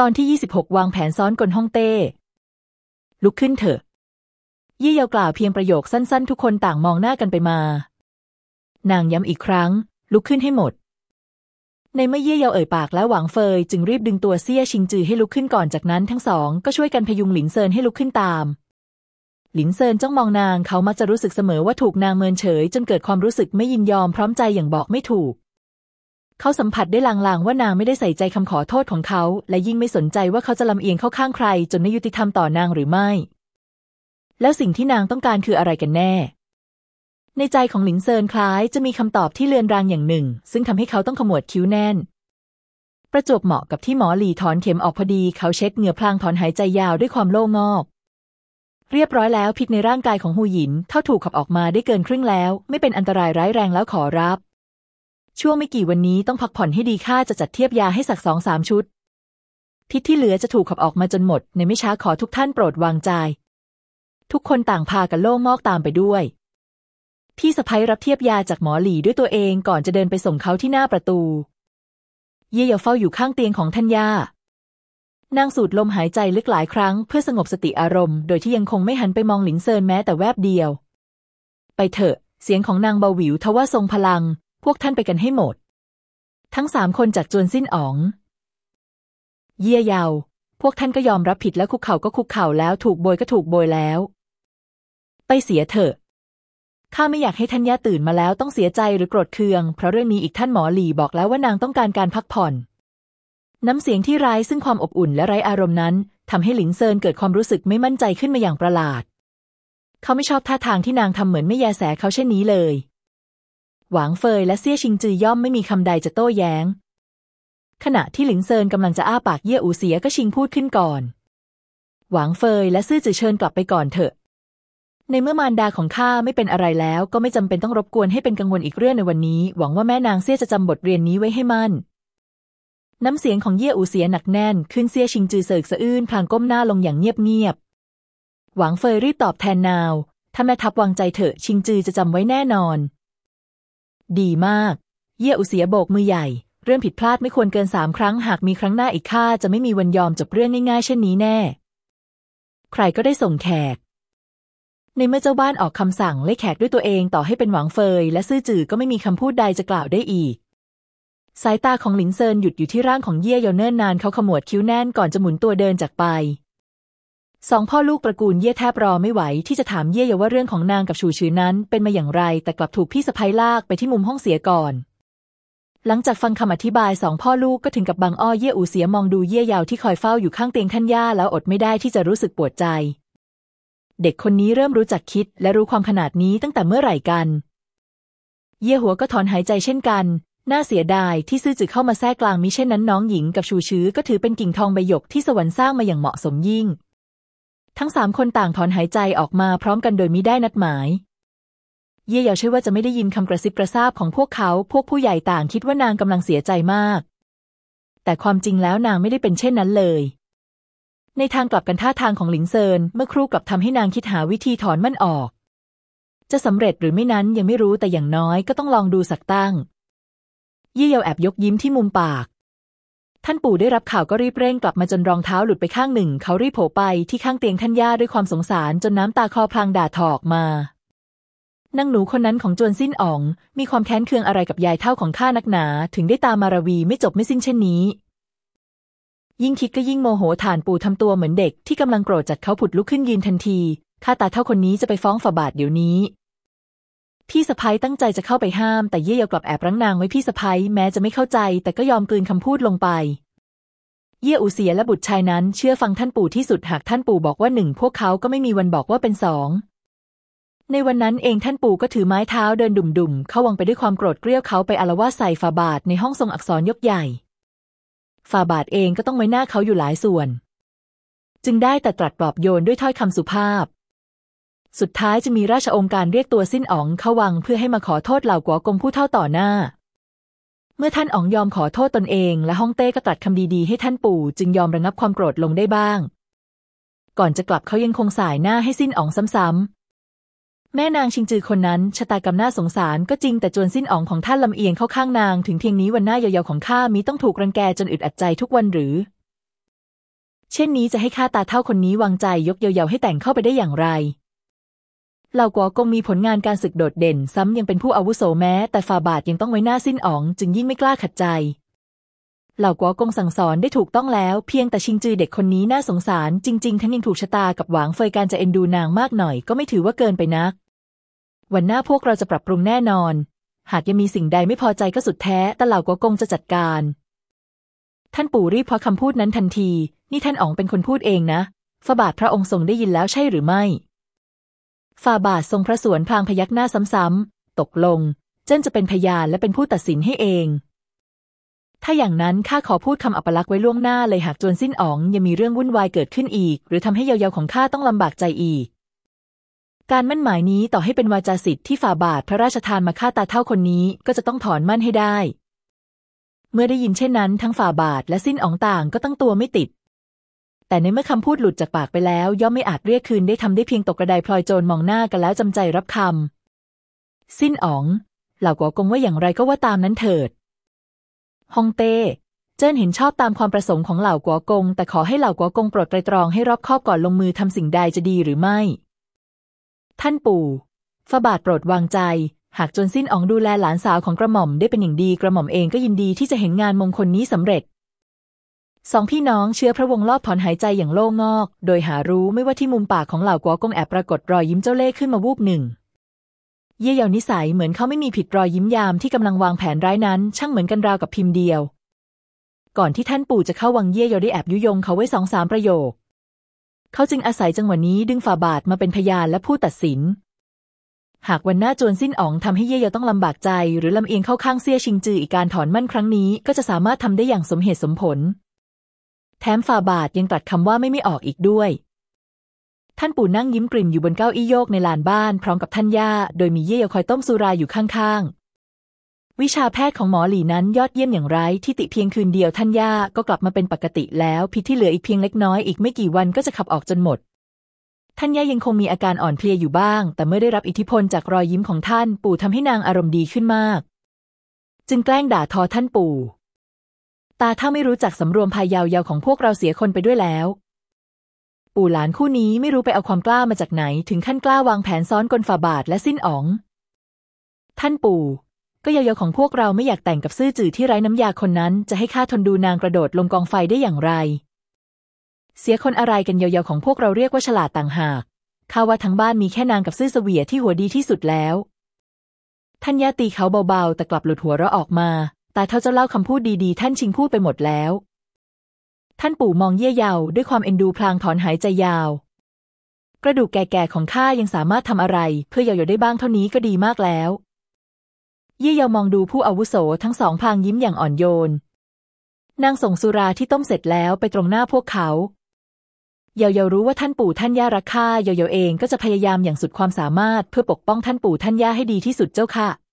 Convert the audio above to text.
ตอนที่ 26 วางแผนซ้อนกลฮ่องเต้ ลุกขึ้นเถอะ ยี่เยาวกล่าวเพียงประโยคสั้นๆ ทุกคนต่างมองหน้ากันไปมา นางย้ำอีกครั้ง ลุกขึ้นให้หมด ในเมื่อเยี่เยาวเอ่ยปากแล้วหวังเฟย จึงรีบดึงตัวเซี่ยชิงจือให้ลุกขึ้นก่อนจากนั้นทั้งสองก็ช่วยกันพยุงหลินเซินให้ลุกขึ้นตาม หลินเซินจ้องมองนางเขามักจะรู้สึกเสมอว่าถูกนางเมินเฉย จนเกิดความรู้สึกไม่ยินยอมพร้อมใจอย่างบอกไม่ถูก เขาสัมผัสได้ลางๆว่านางไม่ได้ใส่ใจคำขอโทษของเขา และยิ่งไม่สนใจว่าเขาจะลำเอียงเข้าข้างใคร จนไม่ยุติธรรมต่อนางหรือไม่ แล้วสิ่งที่นางต้องการคืออะไรกันแน่ ในใจของหลินเซินคล้ายจะมีคำตอบที่เลือนรางอย่างหนึ่ง ซึ่งทำให้เขาต้องขมวดคิ้วแน่น ประจวบเหมาะกับที่หมอหลีถอนเข็มออกพอดี เขาเช็ดเหงื่อพลางถอนหายใจยาวด้วยความโล่งอกเรียบร้อยแล้วพิษในร่างกายของหูหยินเท่าถูกขับออกมาได้เกินครึ่งแล้ว ไม่เป็นอันตรายร้ายแรงแล้วขอรับ ช่วงไม่กี่วันนี้ต้องพักผ่อนให้ดีค่าจะจัดเทียบยาให้สักสองสามชุด พิษที่เหลือจะถูกขับออกมาจนหมด ในไม่ช้าขอทุกท่านโปรดวางใจ ทุกคนต่างพากันโล่งมอกตามไปด้วย พี่สะพ้ยรับเทียบยาจากหมอหลี่ด้วยตัวเองก่อนจะเดินไปส่งเขาที่หน้าประตู เย่เยาเฝ้าอยู่ข้างเตียงของท่านย่านางสูดลมหายใจลึกหลายครั้งเพื่อสงบสติอารมณ์ โดยที่ยังคงไม่หันไปมองหลินเซินแม้แต่แวบเดียว ไปเถอะ เสียงของนางเบาหวิวทว่าทรงพลัง พวกท่านไปกันให้หมด ทั้งสามคนจากจวนสิ้นอ๋อง เยี่ยยาว พวกท่านก็ยอมรับผิดแล้วคุกเข่าก็คุกเข่าแล้วถูกโบยก็ถูกโบยแล้ว ไปเสียเถอะข้าไม่อยากให้ท่านย่าตื่นมาแล้วต้องเสียใจหรือโกรธเคือง เพราะเรื่องนี้อีกท่านหมอหลี่บอกแล้วว่านางต้องการการพักผ่อน น้ำเสียงที่ร้ายซึ่งความอบอุ่นและไร้อารมณ์นั้นทำให้หลิงเซินเกิดความรู้สึกไม่มั่นใจขึ้นมาอย่างประหลาด เขาไม่ชอบท่าทางที่นางทำเหมือนไม่แยแสเขาเช่นนี้เลย หวางเฟยและเซี่ยชิงจือย่อมไม่มีคำใดจะโต้แย้ง ขณะที่หลิงเซินกำลังจะอ้าปากเย่อูเสียก็ชิงพูดขึ้นก่อน หวางเฟยและซื่อจือเชิญกลับไปก่อนเถอะ ในเมื่อมารดาของข้าไม่เป็นอะไรแล้วก็ไม่จำเป็นต้องรบกวนให้เป็นกังวลอีกเรื่องในวันนี้ หวังว่าแม่นางเซี่ยจะจำบทเรียนนี้ไว้ให้มั่นน้ำเสียงของเย่อูเสียหนักแน่น ขึ้นเซี่ยชิงจือเสิกสะอื้นพลางก้มหน้าลงอย่างเงียบๆ หวางเฟยรีบตอบแทนนาว ถ้าแม่ทัพวางใจเถอะชิงจือจะจำไว้แน่นอน ดีมาก เย่อุเสียโบกมือใหญ่ เรื่องผิดพลาดไม่ควรเกินสามครั้ง หากมีครั้งหน้าอีกข้าจะไม่มีวันยอมจบเรื่องง่ายๆเช่นนี้แน่ ใครก็ได้ส่งแขก ในเมื่อเจ้าบ้านออกคำสั่งไล่แขกด้วยตัวเองต่อให้เป็นหวังเฟย และซื่อจื่อก็ไม่มีคำพูดใดจะกล่าวได้อีก สายตาของหลินเซินหยุดอยู่ที่ร่างของเย่เยาเนิ่นนานเขาขมวดคิ้วแน่นก่อนจะหมุนตัวเดินจากไป สองพ่อลูกตระกูลเย่แทบรอไม่ไหวที่จะถามเย่เยาว่าเรื่องของนางกับชูชือนั้นเป็นมาอย่างไร แต่กลับถูกพี่สะพ้ยลากไปที่มุมห้องเสียก่อน หลังจากฟังคำอธิบายสองพ่อลูกก็ถึงกับบางอ้อเย่อูเสียมองดูเย่ยาวที่คอยเฝ้าอยู่ข้างเตียงท่านย่าแล้วอดไม่ได้ที่จะรู้สึกปวดใจ เด็กคนนี้เริ่มรู้จักคิดและรู้ความขนาดนี้ตั้งแต่เมื่อไหร่กัน เย่หัวก็ถอนหายใจเช่นกันน่าเสียดายที่ซื่อจือเข้ามาแทรกกลางมิเช่นนั้นน้องหญิงกับชูชื้อก็ถือเป็นกิ่งทองใบหยกที่สวรรค์สร้างมาอย่างเหมาะสมยิ่ง ทั้งสามคนต่างถอนหายใจออกมาพร้อมกันโดยมิได้นัดหมาย เย่เยาเชื่อว่าจะไม่ได้ยินคำกระซิบกระซาบของพวกเขา พวกผู้ใหญ่ต่างคิดว่านางกำลังเสียใจมาก แต่ความจริงแล้วนางไม่ได้เป็นเช่นนั้นเลย ในทางกลับกันท่าทางของหลิงเซินเมื่อครู่กลับทำให้นางคิดหาวิธีถอนมันออก จะสำเร็จหรือไม่นั้นยังไม่รู้แต่อย่างน้อยก็ต้องลองดูสักตั้ง เย่เยาแอบยกยิ้มที่มุมปาก ท่านปู่ได้รับข่าวก็รีบเร่งกลับมาจนรองเท้าหลุดไปข้างหนึ่ง เขารีบโผล่ไปที่ข้างเตียงท่านย่าด้วยความสงสารจนน้ำตาคลอพลางด่าถอกมานางหนูคนนั้นของจวนสิ้นอ๋อง มีความแค้นเคืองอะไรกับยายเท่าของข้านักหนา ถึงได้ตามมารวีไม่จบไม่สิ้นเช่นนี้ ยิ่งคิดก็ยิ่งโมโหฐานปู่ทำตัวเหมือนเด็กที่กำลังโกรธจัดเขาผุดลุกขึ้นยืนทันทีข้าตาเท่าคนนี้จะไปฟ้องฝ่าบาทเดี๋ยวนี้ พี่สะพ้ยตั้งใจจะเข้าไปห้าม แต่เย่เยากลับแอบรั้งนางไว้พี่สะพ้ยแม้จะไม่เข้าใจ แต่ก็ยอมกลืนคำพูดลงไป เย่อูเสียและบุตรชายนั้น เชื่อฟังท่านปู่ที่สุดหากท่านปู่บอกว่าหนึ่งพวกเขาก็ไม่มีวันบอกว่าเป็นสองในวันนั้นเองท่านปู่ก็ถือไม้เท้าเดินดุ่มๆ เข้าวังไปด้วยความโกรธเกรี้ยวเขาไปอารวาสใส่ฝาบาทในห้องทรงอักษรยกใหญ่ฝาบาทเองก็ต้องไว้หน้าเขาอยู่หลายส่วน จึงได้แต่ตรัสปลอบโยนด้วยถ้อยคำสุภาพ สุดท้ายจะมีราชองค์การเรียกตัวสิ้นอ๋องเข้าวังเพื่อให้มาขอโทษเหล่ากัวกงผู้เท่าต่อหน้า เมื่อท่านอ๋องยอมขอโทษตนเอง และฮ่องเต้ก็ตรัสคำดีๆให้ท่านปู่จึงยอมระงับความโกรธลงได้บ้าง ก่อนจะกลับเขายังคงสายหน้าให้สิ้นอ๋องซ้ำๆแม่นางชิงจือคนนั้นชะตากรรมน่าสงสารก็จริงแต่จวนสิ้นอ๋องของท่านลำเอียงเข้าข้างนาง ถึงเพียงนี้วันหน้ายาวๆของข้ามีต้องถูกรังแกจนอึดอัดใจทุกวันหรือ เช่นนี้จะให้ข้าตาเท่าคนนี้วางใจยกเยาๆให้แต่งเข้าไปได้อย่างไร เหล่ากัวกงมีผลงานการศึกโดดเด่น ซ้ำยังเป็นผู้อาวุโสแม้ แต่ฟาบาทยังต้องไว้หน้าสิ้นอ๋อง จึงยิ่งไม่กล้าขัดใจ เหล่ากัวกงสั่งสอนได้ถูกต้องแล้ว เพียงแต่ชิงจือเด็กคนนี้น่าสงสาร จริง ๆ ทั้งยังถูกชะตากับหวางเฟยการจะเอ็นดูนางมากหน่อยก็ไม่ถือว่าเกินไปนัก วันหน้าพวกเราจะปรับปรุงแน่นอน หากยังมีสิ่งใดไม่พอใจก็สุดแท้แต่เหล่ากัวกงจะจัดการ ท่านปู่รีบพอคำพูดนั้นทันที นี่ท่านอ๋องเป็นคนพูดเองนะฟาบาทพระองค์ทรงได้ยินแล้วใช่หรือไม่ ฝ่าบาททรงพระสวนพลางพยักหน้าซ้ำๆ ตกลง เจิ้นจะเป็นพยานและเป็นผู้ตัดสินให้เอง ถ้าอย่างนั้นข้าขอพูดคำอัปลักษณ์ไว้ล่วงหน้าเลยหากจวนสิ้นอ๋องยังมีเรื่องวุ่นวายเกิดขึ้นอีก หรือทำให้เยาวๆของข้าต้องลำบากใจอีก การมั่นหมายนี้ต่อให้เป็นวาจาสิทธิ์ที่ฝ่าบาทพระราชทานมาฆ่าตาเท่าคนนี้ก็จะต้องถอนมั่นให้ได้ เมื่อได้ยินเช่นนั้น ทั้งฝ่าบาทและสิ้นอ๋องต่างก็ตั้งตัวไม่ติด แต่ในเมื่อคำพูดหลุดจากปากไปแล้ว ย่อมไม่อาจเรียกคืนได้ทำได้เพียงตกกระไดพลอยโจรมองหน้ากันแล้วจำใจรับคำสิ้นอ๋อง เหล่ากัวกงว่าอย่างไรก็ว่าตามนั้นเถิดฮองเต้เจิ้นเห็นชอบตามความประสงค์ของเหล่ากัวกง แต่ขอให้เหล่ากัวกงโปรดไตรตรองให้รอบคอบก่อนลงมือทำสิ่งใดจะดีหรือไม่ ท่านปู่ฝาบาทโปรดวางใจ หากจนสิ้นอ๋องดูแลหลานสาวของกระหม่อมได้เป็นอย่างดีกระหม่อมเองก็ยินดีที่จะเห็นงานมงคลนี้สำเร็จ สองพี่น้องเชื้อพระวงศ์ลอบถอนหายใจอย่างโล่งงอก โดยหารู้ไม่ว่าที่มุมปากของเหล่ากัวกงแอบปรากฏรอยยิ้มเจ้าเล่ห์ขึ้นมาวูบหนึ่ง เย่เยานิสัยเหมือนเขาไม่มีผิดรอยยิ้มยามที่กำลังวางแผนร้ายนั้น ช่างเหมือนกันราวกับพิมพ์เดียว ก่อนที่ท่านปู่จะเข้าวังเย่เยาได้แอบยุยงเขาไว้สองสามประโยค เขาจึงอาศัยจังหวะนี้ดึงฝ่าบาทมาเป็นพยานและผู้ตัดสิน หากวันหน้าจวนสิ้นอ๋องทำให้เย่เยาต้องลำบากใจ หรือลำเอียงเข้าข้างเซี่ยชิงจืออีกการถอนมั่นครั้งนี้ ก็จะสามารถทำได้อย่างสมเหตุสมผล แถมฝ่าบาทยังตรัสคำว่าไม่ไม่ออกอีกด้วย ท่านปู่นั่งยิ้มกลิ่มอยู่บนเก้าอี้โยกในลานบ้าน พร้อมกับท่านย่า โดยมีเย่ยคอยต้มสุราอยู่ข้างๆ วิชาแพทย์ของหมอหลีนั้นยอดเยี่ยมอย่างไรที่ติเพียงคืนเดียวท่านย่าก็กลับมาเป็นปกติแล้วพิษที่เหลืออีกเพียงเล็กน้อยอีกไม่กี่วันก็จะขับออกจนหมดท่านย่ายังคงมีอาการอ่อนเพลียอยู่บ้าง แต่เมื่อได้รับอิทธิพลจากรอยยิ้มของท่าน ปู่ทำให้นางอารมณ์ดีขึ้นมาก จึงแกล้งด่าทอท่านปู่ ตาถ้าไม่รู้จักสำรวมภายยาวๆของพวกเราเสียคนไปด้วยแล้ว ปู่หลานคู่นี้ไม่รู้ไปเอาความกล้ามาจากไหน ถึงขั้นกล้าวางแผนซ้อนกลฝ่าบาทและสิ้นอ๋อง ท่านปู่ ก็ยาวๆของพวกเราไม่อยากแต่งกับซื่อจื่อที่ไร้น้ำยาคนนั้น จะให้ข้าทนดูนางกระโดดลงกองไฟได้อย่างไร เสียคนอะไรกันยาวๆของพวกเราเรียกว่าฉลาดต่างหากข้าว่าทั้งบ้านมีแค่นางกับซื่อเสวียที่หัวดีที่สุดแล้ว ท่านยาตีเขาเบาๆ แต่กลับหลุดหัวเราะออกมา ตาเท่าเจ้าเล่าคำพูดดีๆ ท่านชิงพูดไปหมดแล้ว ท่านปู่มองเยี่ยเยาด้วยความเอ็นดูพลางถอนหายใจยาว กระดูกแก่ๆของข้ายังสามารถทำอะไร เพื่อเยาๆได้บ้างเท่านี้ก็ดีมากแล้ว เยี่ยเยามองดูผู้อาวุโสทั้งสองพลางยิ้มอย่างอ่อนโยน นางส่งสุราที่ต้มเสร็จแล้วไปตรงหน้าพวกเขาเยาเยารู้ว่าท่านปู่ท่านย่ารักข้าเยาเยาเองก็จะพยายามอย่างสุดความสามารถเพื่อปกป้องท่านปู่ท่านย่าให้ดีที่สุดเจ้าค่ะ